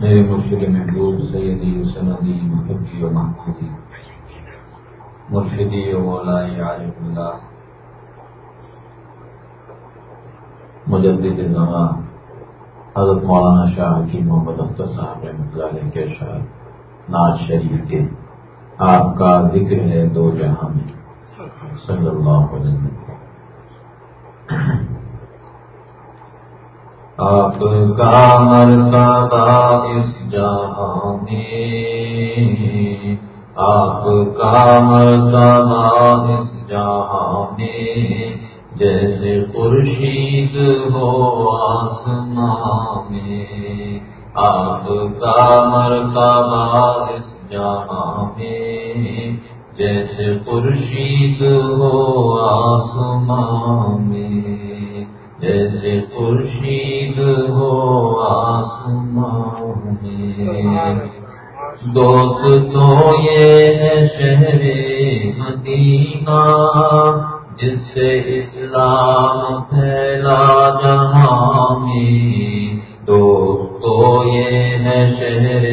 میرے مرشد محبوب سیدی سندی محبی و محبوبی. مرشدی و مولائی عارف اللہ. مجدد زمان. حضرت مولانا شاہ کی محمد اختر صاحب رحمۃ اللہ علیہ کے شاہ ناز شریف کے. آپ کا ذکر ہے دو جہاں میں. صلی اللہ علیہ وسلم. آپ کا مرتبہ اس جہاں میں آپ کا مرتبہ اس جہاں میں جیسے خورشید ہو آسمان میں آپ کا مرتبہ اس جہاں میں جیسے خورشید ہو آسمان میں جیسے خورشید ہو آسمان میں۔ دوست تو یہ ہے شہر مدینہ جس سے اسلام پھیلا جہاں میں۔ دوست تو یہ ہے شہر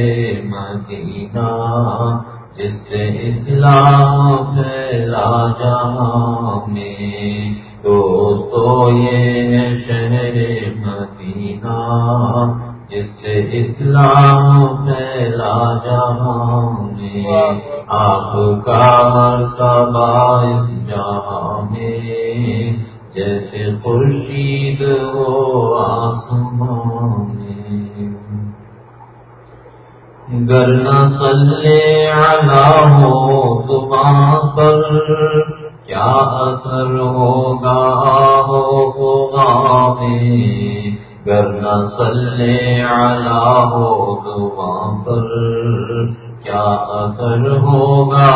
مدینہ جس سے اسلام پھیلا پہلا جہاں میں دوستو یہ ہے شہر مدینہ جس سے اسلام پھیلا جہاں میں آپ کا مرتبہ اس جہاں میں جیسے خورشید ہو آسمان گر نہ سلے آگاہ ہو دکان پر، کیا اثر ہوگا ہو ہوگا میں؟ گر نہ سلے آلہ ہو دعا پر، کیا اثر ہوگا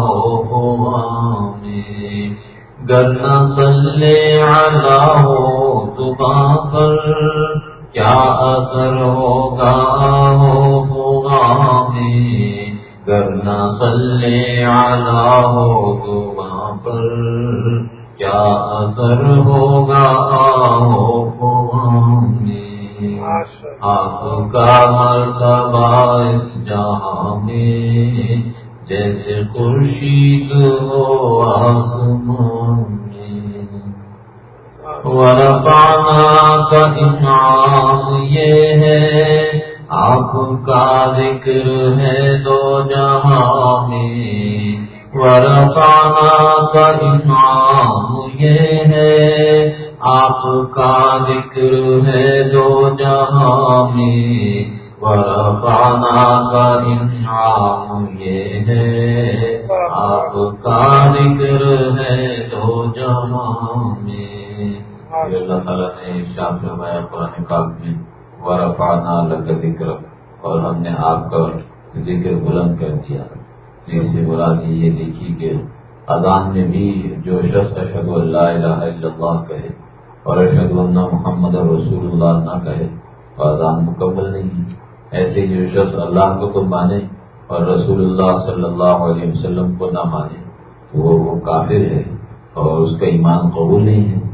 ہو ہوگا میں؟ گر نہ سلے آلہ ہو دعا پر، کیا اثر ہوگا ہوگا میں نہ سلے آلہ ہو دعا پر۔ کیا اثر ہوگا آپ کا مرتبہ اس جہاں میں جیسے خورشید ہو آسمان ورفانا کا انعام یہ ہے آپ کا ذکر ہے دو جہاں میں۔ ورفانا کا انعام یہ ہے، آپ کا ذکر ہے دو جہاں میں۔ ورفانا کا انعام یہ ہے، آپ کا ذکر ہے دو جہاں میں۔ اللہ تعالیٰ نے شاہ فرمایا، قرآن پاک میں۔ ورفانا لگ ذکر اور ہم نے آپ کا ذکر بلند کر دیا۔ جس سے مراد یہ دیکھی کہ اذان میں بھی جو شخص اشد اللہ الہ الا اللہ کہے اور اشد اللہ محمد رسول اللہ نہ کہے، تو اذان مکمل نہیں ہے۔ ایسے جو شخص اللہ کو تو مانے اور رسول اللہ صلی اللہ علیہ وسلم کو نہ مانے، تو وہ وہ کافر ہے اور اس کا ایمان قبول نہیں ہے۔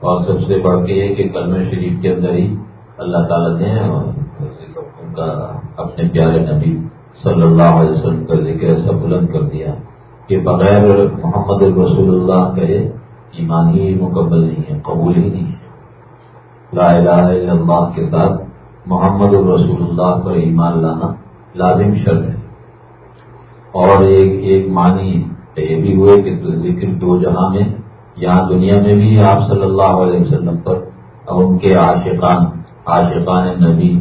اور سب سے بڑھ کے یہ کہ کلم شریف کے اندر ہی اللہ تعالیٰ نے ان کا اپنے پیارے نبی صلی اللہ علیہ وسلم کا ذکر ایسا بلند کر دیا کہ بغیر محمد رسول اللہ کہے ایمان ہی مکمل نہیں ہے، قبول ہی نہیں ہے۔ لا الہ الا اللہ کے ساتھ محمد الرسول اللہ پر ایمان لانا لازم شرط ہے۔ اور ایک ایک معنی یہ بھی ہوئے کہ ذکر دو جہاں میں، یہاں دنیا میں بھی آپ صلی اللہ علیہ وسلم پر ان کے عاشقان عاشقان نبی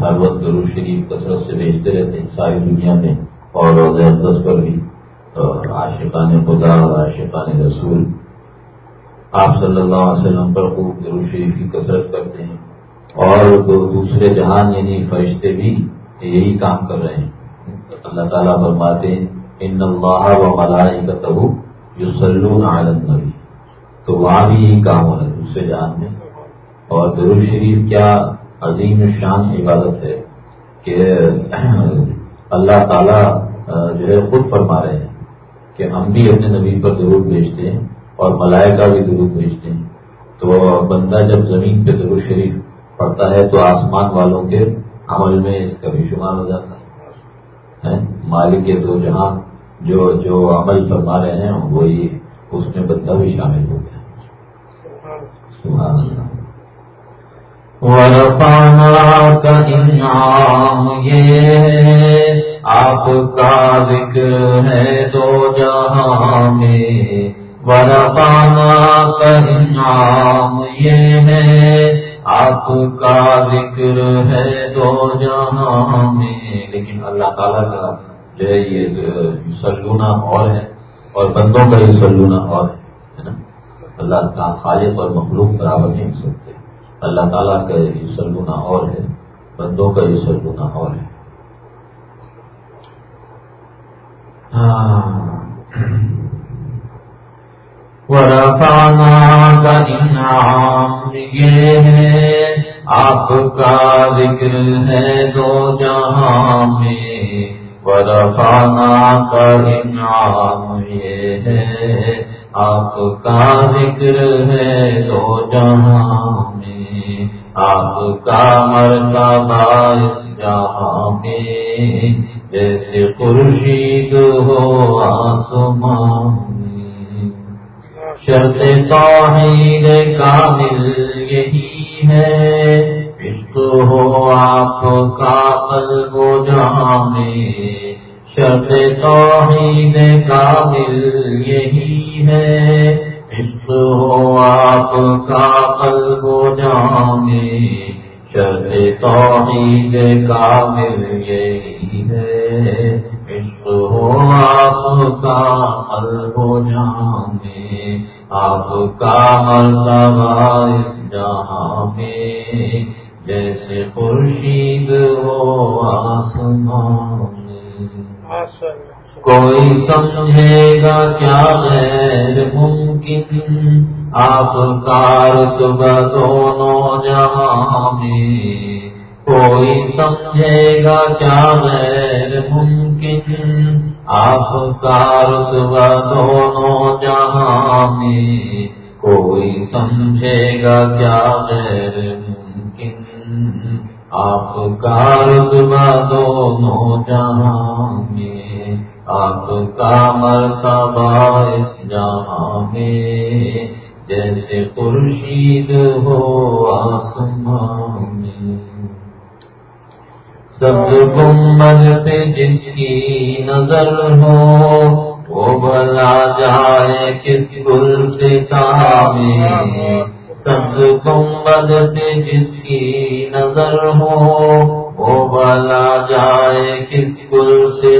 ہر وقت شریف کثرت سے بھیجتے رہتے ہیں، ساری دنیا میں، اور روز اقدس پر بھی عاشقان خدا اور عاشقان رسول۔ آپ صلی اللہ علیہ وسلم پر خوب ضرور شریف کی کثرت کرتے ہیں، اور دوسرے جہان یعنی فرشتے بھی یہی کام کر رہے ہیں۔ اللہ تعالیٰ فرماتے ہیں، ان اللہ و ملائی کا تبو جو سلون عالم نبی تو وہاں بھی یہی کام ہو رہا ہے، دوسرے جہان میں۔ اور ضرور شریف کیا عظیم شان عبادت ہے کہ اللہ تعالیٰ جو ہے خود فرما رہے ہیں کہ ہم بھی اپنے نبی پر ضرور بھیجتے ہیں اور ملائکہ بھی ضرور بھیجتے ہیں۔ تو بندہ جب زمین پہ ضرور شریف پڑتا ہے تو آسمان والوں کے عمل میں اس کا بھی شمار ہو جاتا ہے۔ مالک کے دو جہاں جو جو عمل فرما رہے ہیں، وہی اس میں بندہ بھی شامل ہو گیا۔ ورفانا کا انعام یہ آپ کا ذکر ہے دو جہاں میں ورفانا کا انعام یہ ہے آپ کا ذکر ہے دو جہاں میں لیکن اللہ تعالیٰ کا جو ہے یہ سلونا اور ہے اور بندوں کا یہ سلونا اور ہے نا؟ اللہ کا خالق اور مخلوق برابر نہیں ہو اللہ تعالیٰ کا یہ سلونا اور ہے، بندوں کا یہ سلونا اور ہے۔ ہاں۔ ورفانا کا انعام یہ ہے آپ کا ذکر ہے دو جہاں میں۔ ورفانا کا انعام یہ ہے آپ کا ذکر ہے دو جہاں میں آپ کا مرتبہ اس جہاں میں، جیسے خورشید ہو آسمان شرط توحید کامل یہی ہے، عشق ہو آپ کا قلب و جانے شرط توحید کامل یہی ہے عشق ہو آپ کا قلب و جانے شرط توحید کامل یہی ہے۔ عشق ہو آپ کا قلب و جانے آپ کا مرتبہ اس جہاں میں جیسے خورشید ہو آسمان کوئی سمجھے گا کیا غیر ممکن؟ آپ کا دونوں جہاں میں کوئی سمجھے گا کیا غیر ممکن؟ آپ کا دونوں جہاں میں کوئی سمجھے گا کیا غیر ممکن؟ آپ کا رتبہ دونوں جہاں میں آپ کا مرتبہ اس جہاں میں جیسے خورشید ہو آسمان میں سب گنبد پہ جس کی نظر ہو، وہ بلا جائے کس گل سے تعمیر سب گنبد پہ جس کی نظر ہو، وہ بلا جائے کس گل سے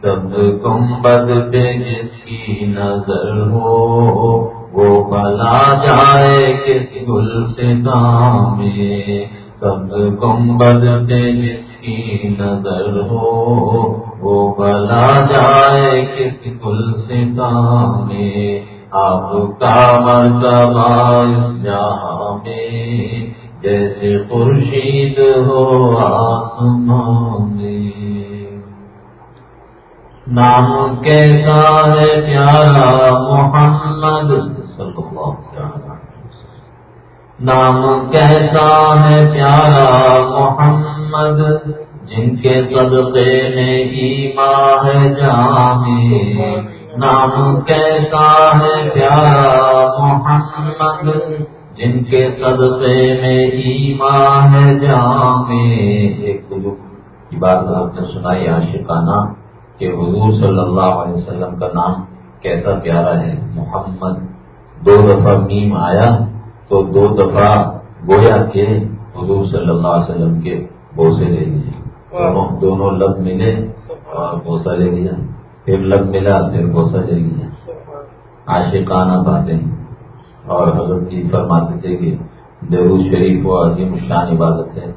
سب گنبد پہ جس کی نظر ہو وہ بلا جائے کس گل سے تامی سب گنبد پہ جس کی نظر ہو وہ بلا جائے کس گل سے تامی آپ کا مرتبہ اس جہاں میں جیسے خورشید ہو آسمان میں۔ نام کیسا ہے پیارا محمد؟ صلی اللہ نام کیسا ہے پیارا محمد؟ جن کے صدقے میں ایمان ہے جامع۔ نام کیسا ہے پیارا محمد؟ جن کے صدقے میں ایمان ہے جام ایک بزرگ کی بات آپ نے سنائی عاشقانہ کہ حضور صلی اللہ علیہ وسلم کا نام کیسا پیارا ہے۔ محمد دو دفعہ نیم آیا تو دو دفعہ گویا کے حضور صلی اللہ علیہ وسلم کے بوسے لے لیے دونوں لب ملے اور بوسا لے لیا۔ پھر لگ ملا پھر گوسا چل گیا عاشقانہ باتیں۔ اور حضرت جی فرماتے تھے کہ درود شریف و عظیم شان عبادت ہے۔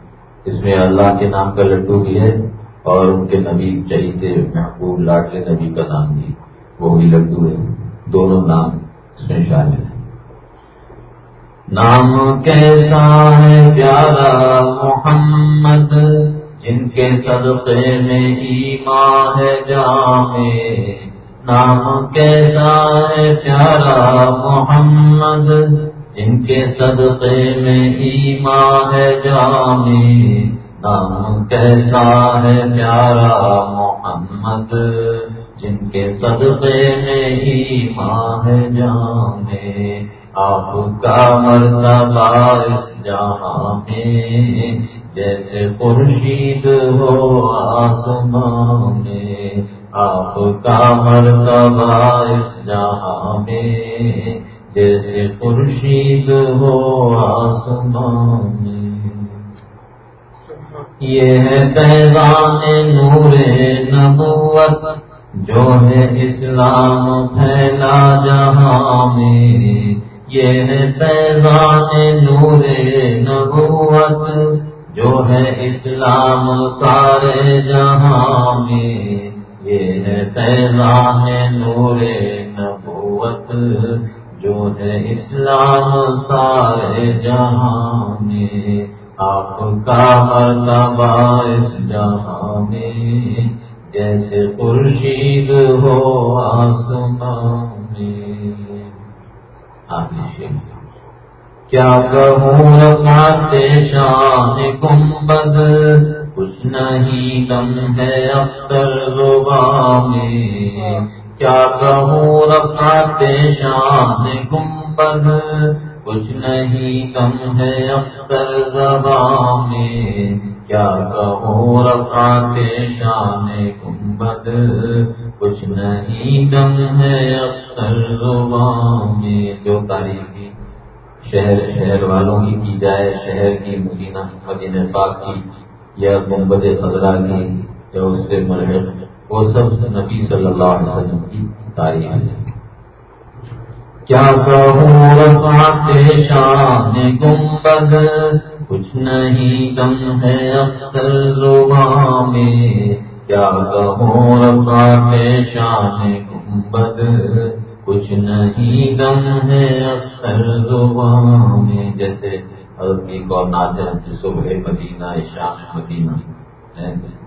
اس میں اللہ کے نام کا لڈو بھی ہے اور ان کے نبی چہیتے محبوب لاڈلے نبی کا نام بھی وہ بھی لڈو ہے۔ دونوں نام اس میں شامل ہیں۔ نام کیسا ہے پیارا محمد، جن کے صدقے میں ایمان ہے جامع۔ نام کیسا ہے پیارا محمد، جن کے صدقے میں ایمان ہے جامی، نام کیسا ہے پیارا محمد، جن کے صدقے میں ایمان ہے جانے آپ کا مرتبہ اس جہاں میں جیسے خورشید ہو آسمان میں آپ کا مرتبہ اس جہاں میں، جیسے خورشید ہو آسمان یہ ہے پیغام نور نبوت، جو ہے اسلام پھیلا جہاں میں۔ یہ ہے پیغام نور نبوت، جو ہے اسلام سارے جہاں میں۔ یہ ہے پیغام نور نبوت، جو ہے اسلام سارے جہاں میں۔ آپ کا مرتبہ اس جہاں میں، جیسے خورشید ہو آسمان میں۔ کیا کہوں پاتے شان گنبد کچھ نہیں دم ہے اختر زبان میں۔ کیا کہوں رکھاتے شان گنبد کچھ نہیں کم ہے اختر زبان میں۔ کیا کہوں رکھاتے شان گنبد کچھ نہیں کم ہے اختر زبان میں۔ جو تاریخی شہر شہر والوں کی کی جائے، شہر کی مدینہ مدینہ پاک کی یا گنبد خزرہ کی یا اس سے مرحب وہ سب نبی صلی اللہ علیہ وسلم کی تاریخ ہے۔ کیا کہوں شان گنبد؟ کچھ نہیں دم ہے اختر زباں میں۔ کیا کہوں رفعت شان گنبد؟ کچھ نہیں دم ہے اختر زباں میں۔ جیسے حضرت کی کو ناچن صبح مدینہ، شام مدینہ۔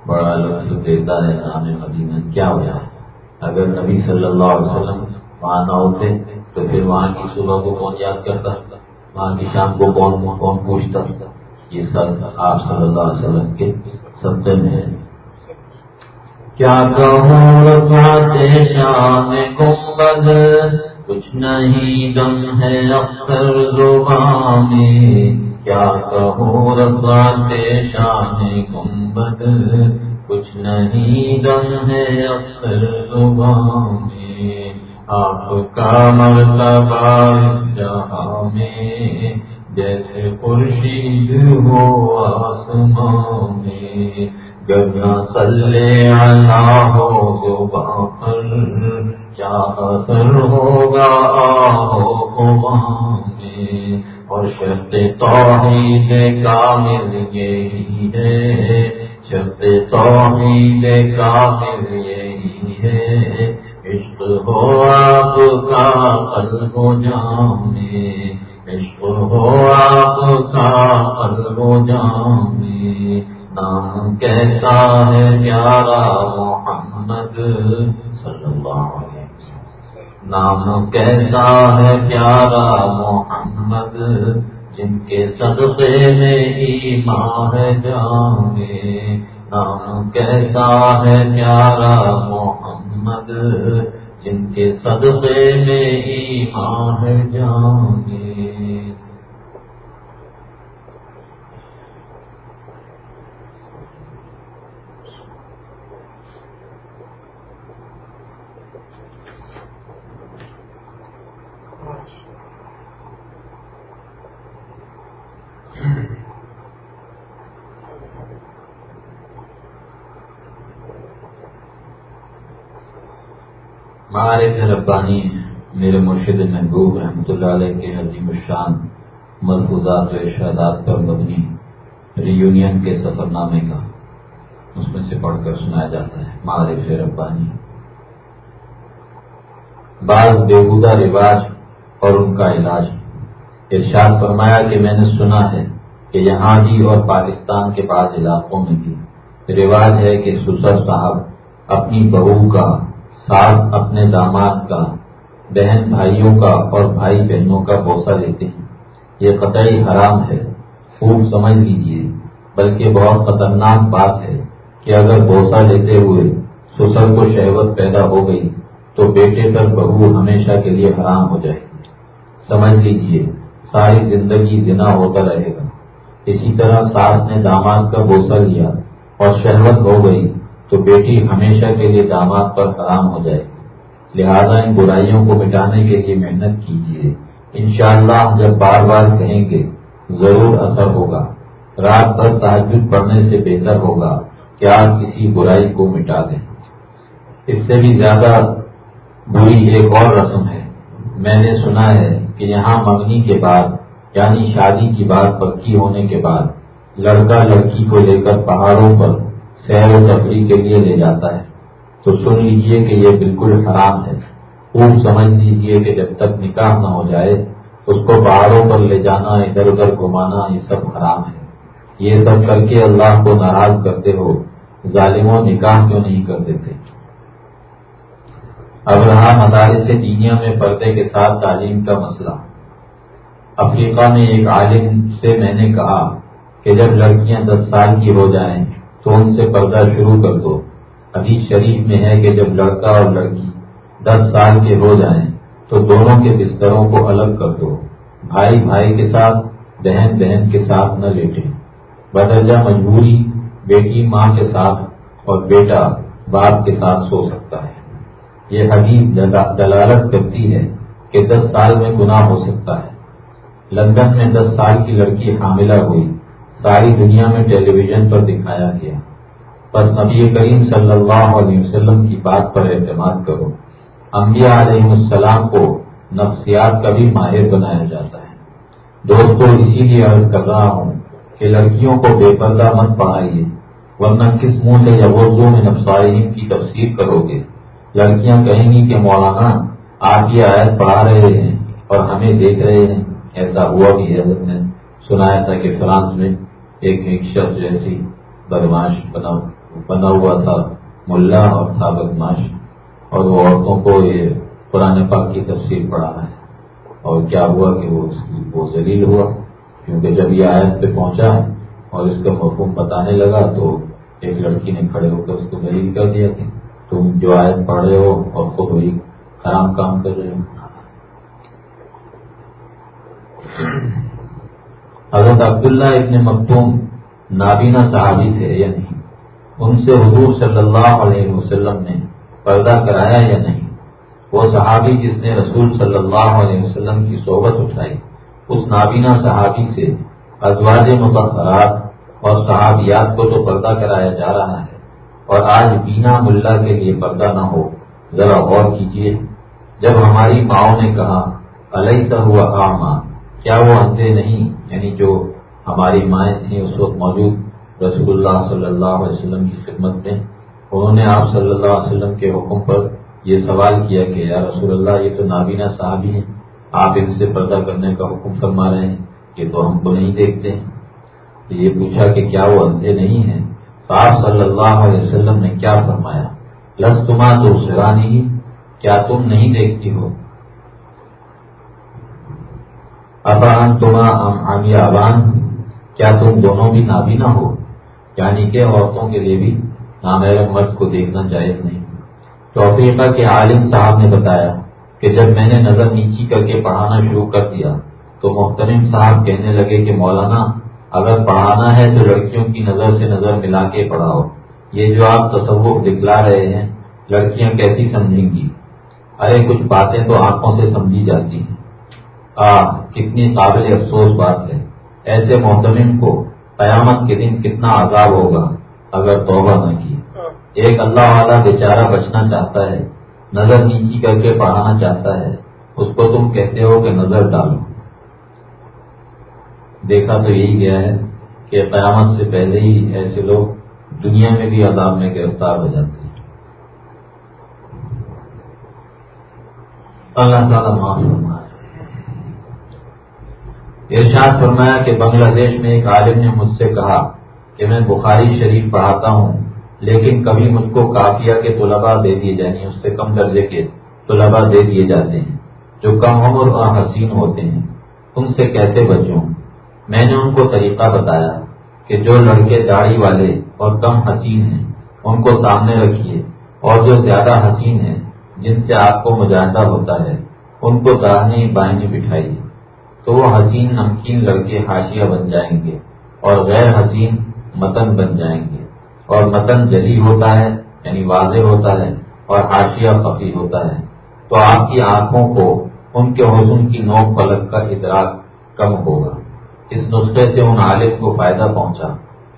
بڑا لطف دیتا ہے نام مدینہ۔ کیا ہوا اگر نبی صلی اللہ علیہ وسلم وہاں نہ ہوتے، تو پھر وہاں کی صبح کو کون یاد کرتا؟ وہاں کی شام کو کون کون پوچھتا؟ یہ سب آپ صلی اللہ علیہ وسلم کے سبتے میں ہے۔ کیا کہوں شام گنبد؟ کچھ نہیں دم ہے اختر زبان میں کیا کہوں رفعت شان گنبد؟ کچھ نہیں دم ہے اکثر زبان میں آپ کا مرتبہ اس جہاں میں، جیسے خورشید ہو آسمان میں گرنا سلے آنا ہو زبان پر کیا اثر ہوگا آہو میں اور شرط توحید کامل یہی ہے۔ شرط توحید کامل یہی ہے۔ عشق ہو آپ کا قلب و جامے عشق ہو آپ کا قلب و جامے نام کیسا ہے پیارا محمد صلی اللہ علیہ وسلم نام کیسا ہے پیارا محمد، جن کے صدقے میں ایمان ہے جانے۔ نام کیسا ہے پیارا محمد، جن کے صدقے میں ایمان ہے جانے۔ معارف ربانی میرے مرشد محبوب رحمۃ اللہ علیہ کے عظیم الشان ملفوظات و ارشادات پر مبنی ریونین کے سفر نامے کا اس میں سے پڑھ کر سنایا جاتا ہے معارف ربانی۔ بعض بےحودہ رواج اور ان کا علاج۔ ارشاد فرمایا کہ میں نے سنا ہے کہ یہاں بھی اور پاکستان کے بعض علاقوں میں بھی رواج ہے کہ سسر صاحب اپنی بہو کا ساس اپنے داماد کا، بہن بھائیوں کا اور بھائی بہنوں کا بوسہ لیتے ہیں۔ یہ قطعی حرام ہے۔ خوب سمجھ لیجیے۔ بلکہ بہت خطرناک بات ہے کہ اگر بوسا لیتے ہوئے سسر کو شہوت پیدا ہو گئی تو بیٹے پر بہو ہمیشہ کے لیے حرام ہو جائے گی۔ سمجھ لیجیے، ساری زندگی زنا ہوتا رہے گا۔ اسی طرح ساس نے داماد کا بوسا لیا اور شہوت ہو گئی تو بیٹی ہمیشہ کے لیے داماد پر حرام ہو جائے۔ گی لہذا ان برائیوں کو مٹانے کے لیے محنت کیجیے۔ انشاءاللہ جب بار بار کہیں گے، ضرور اثر ہوگا۔ رات بھر تحجد پڑھنے سے بہتر ہوگا کہ آپ کسی برائی کو مٹا دیں۔ اس سے بھی زیادہ بری ایک اور رسم ہے۔ میں نے سنا ہے کہ یہاں منگنی کے بعد یعنی شادی کی بات پکی ہونے کے بعد، لڑکا لڑکی کو لے کر پہاڑوں پر سیر و تفریح کے لیے لے جاتا ہے۔ تو سن لیجیے کہ یہ بالکل حرام ہے۔ خوب سمجھ لیجیے کہ جب تک نکاح نہ ہو جائے، اس کو پہاڑوں پر لے جانا، ادھر ادھر گھمانا، یہ سب حرام ہے۔ یہ سب کر کے اللہ کو ناراض کرتے ہو، ظالموں نکاح کیوں نہیں کر دیتے؟ اب رہا مدارس دینیا میں پردے کے ساتھ تعلیم کا مسئلہ۔ افریقہ میں ایک عالم سے میں نے کہا کہ جب لڑکیاں دس سال کی ہو جائیں تو ان سے پردہ شروع کر دو۔ حدیث شریف میں ہے کہ جب لڑکا اور لڑکی دس سال کے ہو جائیں، تو دونوں کے بستروں کو الگ کر دو۔ بھائی بھائی کے ساتھ، بہن بہن کے ساتھ نہ لیٹے بدرجہ مجبوری بیٹی ماں کے ساتھ اور بیٹا باپ کے ساتھ سو سکتا ہے۔ یہ حدیث دلالت کرتی ہے کہ دس سال میں گناہ ہو سکتا ہے۔ لندن میں دس سال کی لڑکی حاملہ ہوئی۔ ساری دنیا میں ٹیلی ویژن پر دکھایا گیا۔ بس نبی کریم صلی اللہ علیہ وسلم کی بات پر اعتماد کرو۔ انبیاء علیہ السلام کو نفسیات کا بھی ماہر بنایا جاتا ہے۔ دوستو اسی لیے عرض کر رہا ہوں کہ لڑکیوں کو بے پردہ مت پڑھائیے، ورنہ کس منہ سے یا اردو میں نفسائم کی تفسیر کرو گے۔ لڑکیاں کہیں گی کہ مولانا، آپ یہ آیت پڑھا رہے ہیں اور ہمیں دیکھ رہے ہیں۔ ایسا ہوا بھی ہے۔ نے سنایا تھا کہ فرانس میں ایک ایک شخص جیسی بدماش بنا بنا ہوا تھا، ملا اور تھا بدماش اور وہ عورتوں کو یہ قرآن پاک کی تفصیل پڑھا ہے۔ اور کیا ہوا کہ وہ اس کی وہ ذلیل ہوا؟ کیونکہ جب یہ آیت پہ پہنچا اور اس کا مفہوم بتانے لگا تو ایک لڑکی نے کھڑے ہو کر اس کو دلیل کر دیا کہ تم جو آیت پڑھ رہے ہو اور خود وہی خراب کام کر رہے ہو۔ حضرت عبداللہ ابن مکتوم نابینا صحابی تھے یا نہیں؟ ان سے حضور صلی اللہ علیہ وسلم نے پردہ کرایا یا نہیں؟ وہ صحابی جس نے رسول صلی اللہ علیہ وسلم کی صحبت اٹھائی، اس نابینا صحابی سے ازواج متحرات اور صحابیات کو تو پردہ کرایا جا رہا ہے، اور آج بینا ملا کے لیے پردہ نہ ہو، ذرا غور کیجیے جب ہماری ماؤں نے کہا علیہ سا ہوا آمان کیا وہ اندھے نہیں؟ یعنی جو ہماری مائیں تھیں، اس وقت موجود رسول اللہ صلی اللہ علیہ وسلم کی خدمت میں۔ انہوں نے آپ صلی اللہ علیہ وسلم کے حکم پر یہ سوال کیا کہ، یا رسول اللہ، یہ تو نابینا صحابی ہیں۔ آپ ان سے پردہ کرنے کا حکم فرما رہے ہیں، یہ تو ہم کو نہیں دیکھتے ہیں۔ یہ پوچھا کہ کیا وہ اندھے نہیں ہیں؟ تو آپ صلی اللہ علیہ وسلم نے کیا فرمایا؟ لس تما تو سرانی کیا تم نہیں دیکھتی ہو؟ ابان تما عامیہ ابان کیا تم دونوں بھی نابینا ہو؟ یعنی کہ عورتوں کے لیے بھی نامیر مرد کو دیکھنا جائز نہیں۔ تو افریقہ کے عالم صاحب نے بتایا کہ جب میں نے نظر نیچی کر کے پڑھانا شروع کر دیا تو محترم صاحب کہنے لگے کہ مولانا، اگر پڑھانا ہے تو لڑکیوں کی نظر سے نظر ملا کے پڑھاؤ۔ یہ جو آپ تصور دکھلا رہے ہیں، لڑکیاں کیسی سمجھیں گی؟ ارے، کچھ باتیں تو آنکھوں سے سمجھی جاتی ہیں۔ کتنی قابل افسوس بات ہے۔ ایسے محتمن کو قیامت کے دن کتنا عذاب ہوگا اگر توبہ نہ کی۔ ایک اللہ والا بیچارہ بچنا چاہتا ہے، نظر نیچی کر کے پڑھانا چاہتا ہے۔ اس کو تم کہتے ہو کہ نظر ڈالو۔ دیکھا تو یہی گیا ہے کہ قیامت سے پہلے ہی ایسے لوگ دنیا میں بھی عذاب میں گرفتار ہو جاتے ہیں۔ اللہ تعالیٰ معاف فرمائے۔ ارشاد فرمایا کہ بنگلہ دیش میں ایک عالم نے مجھ سے کہا کہ میں بخاری شریف پڑھاتا ہوں، لیکن کبھی مجھ کو کافیہ کے طلباء دے دیے جائیں اس سے کم درجے کے طلباء دے دیے جاتے ہیں، جو کم عمر اور حسین ہوتے ہیں۔ ان سے کیسے بچوں؟ میں نے ان کو طریقہ بتایا کہ جو لڑکے داڑھی والے اور کم حسین ہیں، ان کو سامنے رکھیے۔ اور جو زیادہ حسین ہیں، جن سے آپ کو مجاہدہ ہوتا ہے، ان کو داہنی بائنی بٹھائیے تو وہ حسین نمکین لڑکے حاشیہ بن جائیں گے اور غیر حسین متن بن جائیں گے اور متن جلی ہوتا ہے یعنی واضح ہوتا ہے اور حاشیہ فقی ہوتا ہے۔ تو آپ کی آنکھوں کو ان کے حسن کی نوک پلک کا ادراک کم ہوگا۔ اس نسخے سے ان عالم کو فائدہ پہنچا۔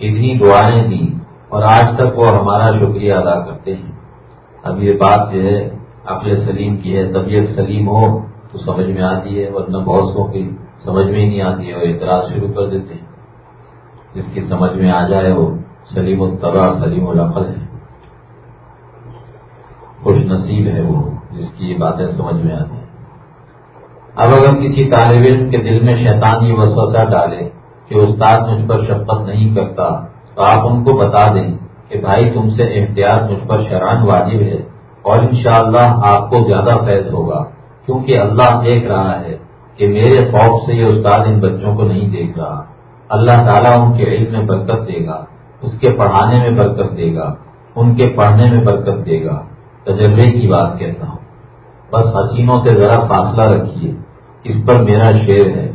اتنی دعائیں دی اور آج تک وہ ہمارا شکریہ ادا کرتے ہیں۔ اب یہ بات جو ہے، عقل سلیم کی ہے، طبیعت سلیم ہو تو سمجھ میں آتی ہے، ورنہ بہت سو کی سمجھ میں ہی نہیں آتی ہے اور اعتراض شروع کر دیتے ہیں۔ جس کی سمجھ میں آ جائے وہ سلیم الطبع، سلیم العقل ہے۔ خوش نصیب ہے وہ جس کی یہ باتیں سمجھ میں آتی ہیں۔ اب اگر کسی طالب علم کے دل میں شیطانی وسوسہ ڈالے کہ استاد مجھ پر شفقت نہیں کرتا، تو آپ ان کو بتا دیں کہ بھائی تم سے احتیاط مجھ پر شران واجب ہے اور انشاءاللہ اللہ آپ کو زیادہ فیض ہوگا۔ کیونکہ اللہ دیکھ رہا ہے کہ میرے خوف سے یہ استاد ان بچوں کو نہیں دیکھ رہا۔ اللہ تعالیٰ ان کے علم میں برکت دے گا، اس کے پڑھانے میں برکت دے گا، ان کے پڑھنے میں برکت دے گا۔ تجربے کی بات کہتا ہوں۔ بس حسینوں سے ذرا فاصلہ رکھیے۔ اس پر میرا شعر ہے۔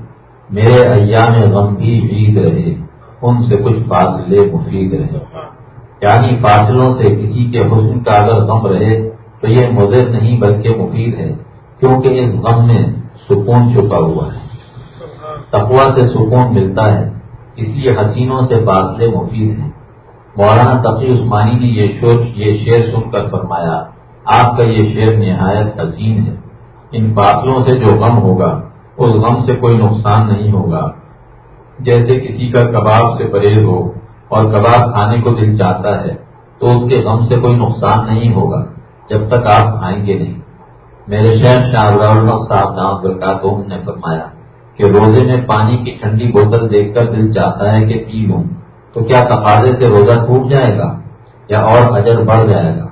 میرے ایام غم بھی عید رہے، ان سے کچھ فاصلے مفید رہے۔ یعنی فاصلوں سے کسی کے حسن کا اگر غم رہے تو یہ مضر نہیں بلکہ مفید ہے۔ کیونکہ اس غم میں سکون چھپا ہوا ہے۔ تقوا سے سکون ملتا ہے، اس لیے حسینوں سے فاصلے مفید ہیں۔ مولانا تقی عثمانی نے یہ شوچ یہ شعر سن کر فرمایا، آپ کا یہ شعر نہایت حسین ہے۔ ان فاصلوں سے جو غم ہوگا، اس غم سے کوئی نقصان نہیں ہوگا۔ جیسے کسی کا کباب سے پرہیز ہو اور کباب کھانے کو دل چاہتا ہے، تو اس کے غم سے کوئی نقصان نہیں ہوگا، جب تک آپ کھائیں گے نہیں۔ میرے شہر شاہ صاحب نام برکاتوں نے فرمایا کہ روزے میں پانی کی ٹھنڈی بوتل دیکھ کر دل چاہتا ہے کہ پی لوں، تو کیا تقاضے سے روزہ ٹوٹ جائے گا یا اور اجر بڑھ جائے گا؟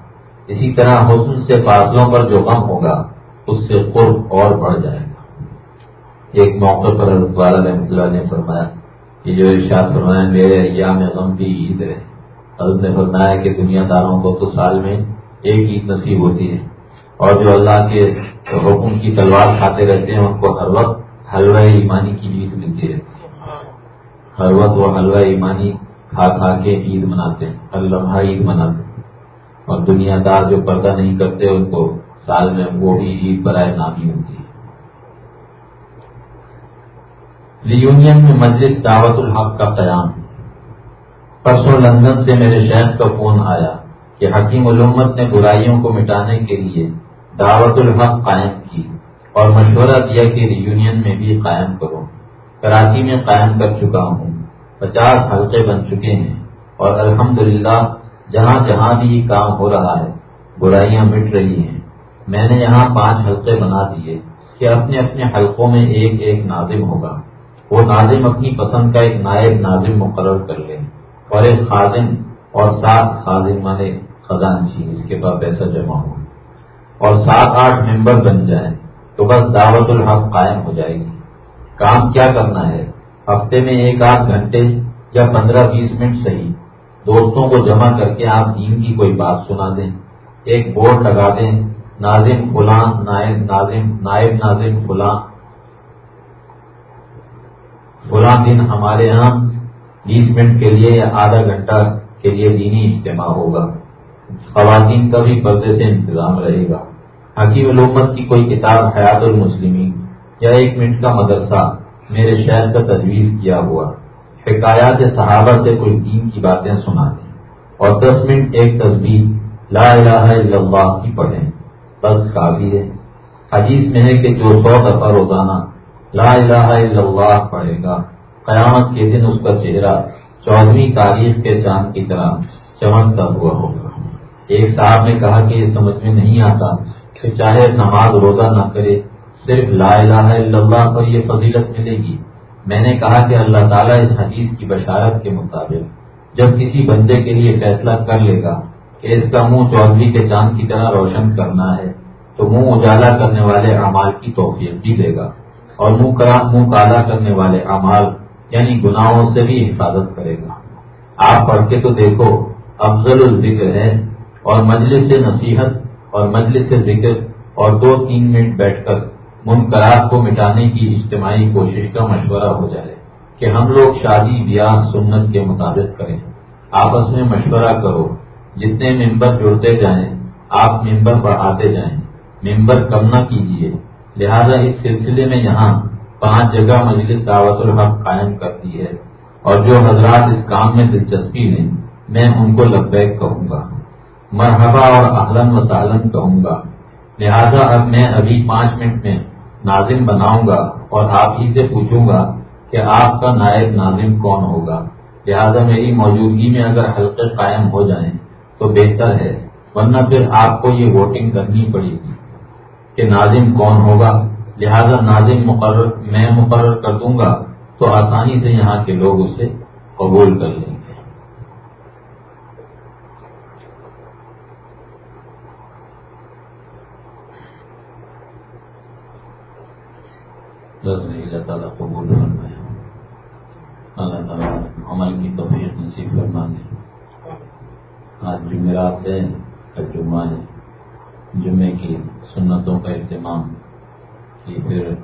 اسی طرح حسن سے فاصلوں پر جو غم ہوگا، اس سے قرب اور بڑھ جائے گا۔ ایک موقع پر حضرت والا رحمۃ اللہ نے فرمایا کہ جو ارشاد فرمایا، میرے ایام غم بھی عید ہے۔ حضرت نے فرمایا کہ دنیا داروں کو تو سال میں ایک عید نصیب ہوتی ہے۔ اور جو اللہ کے حکم کی تلوار کھاتے رہتے ہیں، ان کو ہر وقت حلوہ ایمانی کی عید ملتی رہتی ہے۔ ہر وقت وہ حلوہ ایمانی کھا کھا کے عید مناتے ہیں ہر لمحہ عید مناتے ہیں۔ اور دنیا دار جو پردہ نہیں کرتے، ان کو سال میں وہ بھی عید برائے نامی ہوتی ہے۔ ریونین میں مجلس دعوت الحق کا قیام۔ پرسوں لندن سے میرے شہر کا فون آیا کہ حکیم علومت نے برائیوں کو مٹانے کے لیے دعوت الحق قائم کی اور مشورہ دیا کہ ریونین میں بھی قائم کرو کراچی میں قائم کر چکا ہوں۔ پچاس حلقے بن چکے ہیں اور الحمدللہ جہاں جہاں بھی کام ہو رہا ہے، برائیاں مٹ رہی ہیں۔ میں نے یہاں پانچ حلقے بنا دیے کہ اپنے اپنے حلقوں میں ایک ایک ناظم ہوگا۔ وہ ناظم اپنی پسند کا ایک نائب ناظم مقرر کر لیں اور ایک خادم اور سات خاضم مانے خزانچی اس کے بعد پیسہ جمع ہو اور سات آٹھ ممبر بن جائیں تو بس دعوت الحق قائم ہو جائے گی۔ کام کیا کرنا ہے؟ ہفتے میں ایک آدھ گھنٹے یا پندرہ بیس منٹ صحیح۔ دوستوں کو جمع کر کے آپ دین کی کوئی بات سنا دیں۔ ایک بورڈ لگا دیں۔ ناظم فلان، نائب ناظم نائب ناظم فلاں فلاں دن ہمارے یہاں بیس منٹ کے لیے یا آدھا گھنٹہ کے لیے دینی اجتماع ہوگا۔ خواتین کا بھی پردے سے انتظام رہے گا۔ حکیم علومت کی کوئی کتاب حیات المسلمین یا ایک منٹ کا مدرسہ میرے شہر کا تجویز کیا ہوا۔ حکایات صحابہ سے کوئی دین کی باتیں سنا دیں اور دس منٹ ایک تصویر لا الہ الا اللہ کی پڑھیں۔ بس کافی ہے۔ حدیث میں ہے کہ جو سو دفعہ روزانہ لا الہ الا اللہ پڑھے گا، قیامت کے دن اس کا چہرہ چودہویں تاریخ کے چاند کی طرح چمکتا ہوا ہوگا۔ ایک صاحب نے کہا کہ یہ سمجھ میں نہیں آتا کہ چاہے نماز روزہ نہ کرے، صرف لا الہ الا اللہ پر یہ فضیلت ملے گی۔ میں نے کہا کہ اللہ تعالیٰ اس حدیث کی بشارت کے مطابق جب کسی بندے کے لیے فیصلہ کر لے گا کہ اس کا منہ چودھری کے چاند کی طرح روشن کرنا ہے، تو منہ اجالا کرنے والے اعمال کی توفیق بھی دے گا اور منہ کرا، منہ کالا کرنے والے اعمال یعنی گناہوں سے بھی حفاظت کرے گا۔ آپ پڑھ کے تو دیکھو، افضل الذکر ہے اور مجلس سے نصیحت اور مجلس سے ذکر اور دو تین منٹ بیٹھ کر منکرات کو مٹانے کی اجتماعی کوشش کا مشورہ ہو جائے کہ ہم لوگ شادی بیاہ سنت کے مطابق کریں۔ آپس میں مشورہ کرو۔ جتنے ممبر جڑتے جائیں، آپ ممبر بڑھاتے جائیں۔ ممبر کم نہ کیجیے لہذا اس سلسلے میں یہاں پانچ جگہ مجلس دعوت الحق قائم کرتی ہے اور جو حضرات اس کام میں دلچسپی لیں، میں ان کو لبیک کہوں گا۔ مرحبا اور اہلن و سالن کہوں گا۔ لہذا اب میں ابھی پانچ منٹ میں ناظم بناؤں گا اور آپ ہی سے پوچھوں گا کہ آپ کا نائب ناظم کون ہوگا۔ لہذا میری موجودگی میں اگر حلقے قائم ہو جائیں تو بہتر ہے، ورنہ پھر آپ کو یہ ووٹنگ کرنی پڑے گی کہ ناظم کون ہوگا۔ لہذا ناظم مقرر، میں مقرر کر دوں گا تو آسانی سے یہاں کے لوگ اسے قبول کر لیں۔ گے اللہ تعالیٰ قبول فرمائے۔ اللہ تعالیٰ عمل کی توفیق نصیب فرمانے آج جمعرات ہے، آج جمعہ ہے۔ جمعے کی سنتوں کا اہتمام۔ یہ پھر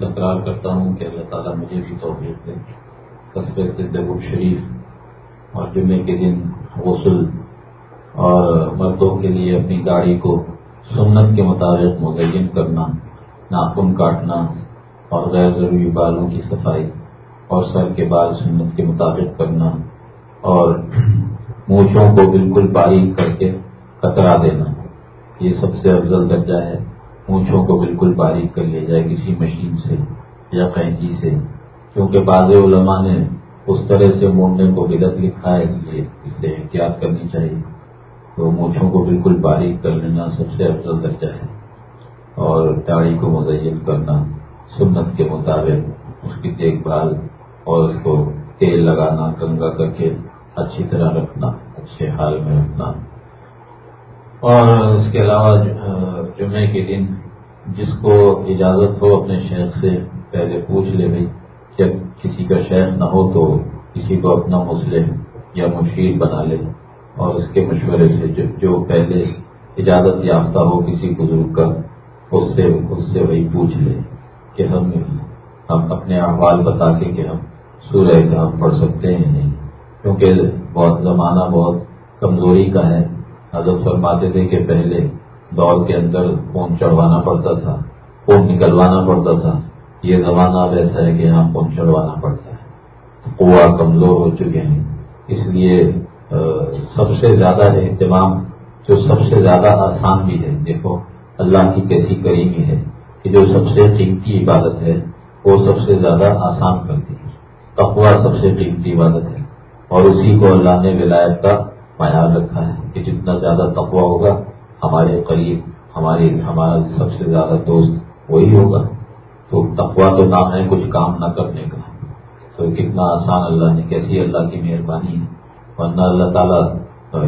تکرار کرتا ہوں کہ اللہ تعالیٰ مجھے بھی توفیق دے۔ قصبے سے دبو شریف اور جمعے کے دن غسل اور مردوں کے لیے اپنی گاڑی کو سنت کے مطابق مزین کرنا، ناخن کاٹنا اور غیر ضروری بالوں کی صفائی اور سر کے بال سنت کے مطابق کرنا اور مونچھوں کو بالکل باریک کر کے کترا دینا۔ یہ سب سے افضل درجہ ہے۔ مونچھوں کو بالکل باریک کر لیا جائے کسی مشین سے یا قینچی سے۔ کیونکہ بعض علماء نے اس طرح سے مونڈنے کو غلط لکھا ہے اس لیے اس سے احتیاط کرنی چاہیے۔ تو مونچھوں کو بالکل باریک کر لینا سب سے افضل درجہ ہے۔ اور داڑھی کو مزین کرنا۔ سنت کے مطابق اس کی دیکھ بھال اور اس کو تیل لگانا، گنگا کر کے اچھی طرح رکھنا، اچھے حال میں رکھنا۔ اور اس کے علاوہ جمعے کے دن جس کو اجازت ہو اپنے شیخ سے پہلے پوچھ لے بھائی جب کسی کا شیخ نہ ہو تو کسی کو اپنا مسلم یا مشیر بنا لے۔ اور اس کے مشورے سے جو پہلے اجازت یافتہ ہو کسی بزرگ کا، اس سے اس سے وہی پوچھ لے۔ کہ ہم ہم اپنے احوال بتا کے کہ ہم سورہ کا ہم پڑھ سکتے ہیں نہیں۔ کیونکہ بہت زمانہ بہت کمزوری کا ہے۔ حضرت فرماتے تھے کہ پہلے دور کے اندر خون چڑھوانا پڑتا تھا، خون نکلوانا پڑتا تھا۔ یہ زمانہ اب ایسا ہے کہ یہاں خون چڑھوانا پڑتا ہے۔ کنواں کمزور ہو چکے ہیں۔ اس لیے سب سے زیادہ اہتمام، جو سب سے زیادہ آسان بھی ہے، دیکھو، اللہ کی کیسی کریمی ہے۔ کہ جو سب سے قیمتی عبادت ہے، وہ سب سے زیادہ آسان کرتی ہے تقوا سب سے قیمتی عبادت ہے۔ اور اسی کو اللہ نے ولایت کا معیار رکھا ہے کہ جتنا زیادہ تقوا ہوگا، ہمارے قریب ہماری ہمارا سب سے زیادہ دوست وہی ہوگا۔ تو تقوا تو نام ہے، کچھ کام نہ کرنے کا۔ تو کتنا آسان اللہ نے، کیسی اللہ کی مہربانی ہے۔ ورنہ اللہ تعالیٰ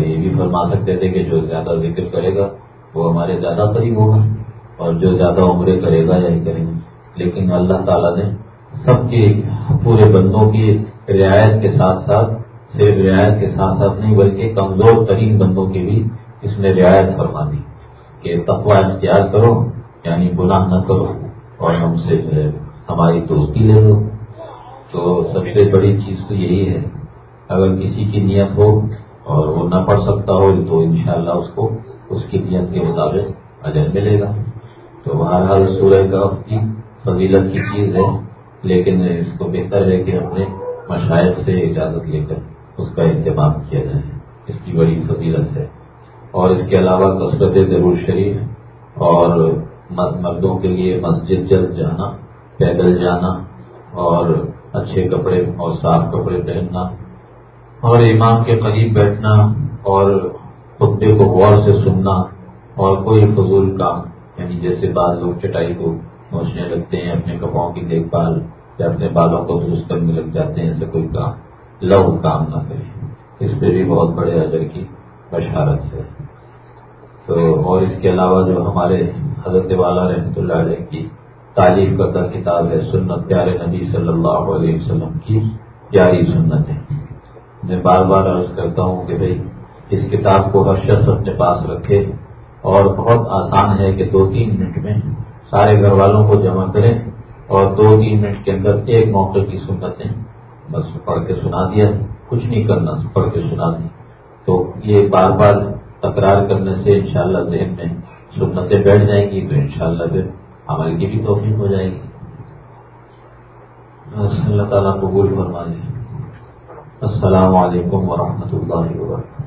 یہ بھی فرما سکتے تھے کہ جو زیادہ ذکر کرے گا، وہ ہمارے زیادہ قریب ہوگا۔ اور جو زیادہ عمرے کرے گا یہی کرے گا لیکن اللہ تعالیٰ نے سب کے پورے بندوں کی رعایت کے ساتھ ساتھ، صرف رعایت کے ساتھ ساتھ نہیں، بلکہ کمزور ترین بندوں کی بھی اس میں رعایت فرما دی کہ تقوا اختیار کرو یعنی گناہ نہ کرو اور ہم سے ہماری دوستی لے لو۔ تو سب سے بڑی چیز تو یہی ہے۔ اگر کسی کی نیت ہو اور وہ نہ پڑھ سکتا ہو، تو انشاءاللہ اس کو، اس کی نیت کے مطابق اجر ملے گا۔ تو بہرحال سورہ کا کی فضیلت کی چیز ہے، لیکن اس کو بہتر ہے کہ اپنے مشاہد سے اجازت لے کر اس کا اہتمام کیا جائے۔ اس کی بڑی فضیلت ہے۔ اور اس کے علاوہ کثرت ضرور شریف اور مردوں کے لیے مسجد جلد جانا، پیدل جانا اور اچھے کپڑے اور صاف کپڑے پہننا اور امام کے قریب بیٹھنا اور خطبے کو غور سے سننا اور کوئی فضول کام یعنی جیسے بعض لوگ چٹائی کو پہنچنے لگتے ہیں، اپنے کپڑوں کی دیکھ بھال یا اپنے بالوں کو درست کرنے لگ جاتے ہیں ایسے کوئی کام لو کام نہ کرے اس پہ بھی بہت بڑے اجر کی بشارت ہے۔ تو اور اس کے علاوہ جو ہمارے حضرت والا رحمۃ اللہ علیہ کی تعلیم کردہ کتاب ہے، سنت پیارے نبی صلی اللہ علیہ وسلم کی پیاری سنت ہے۔ میں بار بار عرض کرتا ہوں کہ بھائی، اس کتاب کو ہر شخص اپنے پاس رکھے۔ اور بہت آسان ہے کہ دو تین منٹ میں سارے گھر والوں کو جمع کریں اور دو تین منٹ کے اندر ایک موقع کی سنتیں بس پڑھ کے سنا دیا، کچھ نہیں کرنا، پڑھ کے سنا دی تو یہ بار بار تکرار کرنے سے انشاءاللہ ذہن میں سنتیں بیٹھ جائیں گی، تو انشاءاللہ پھر عمل کی بھی توفیق ہو جائے گی۔ اللہ تعالیٰ قبول فرما دیں السلام علیکم ورحمۃ اللہ وبرکاتہ۔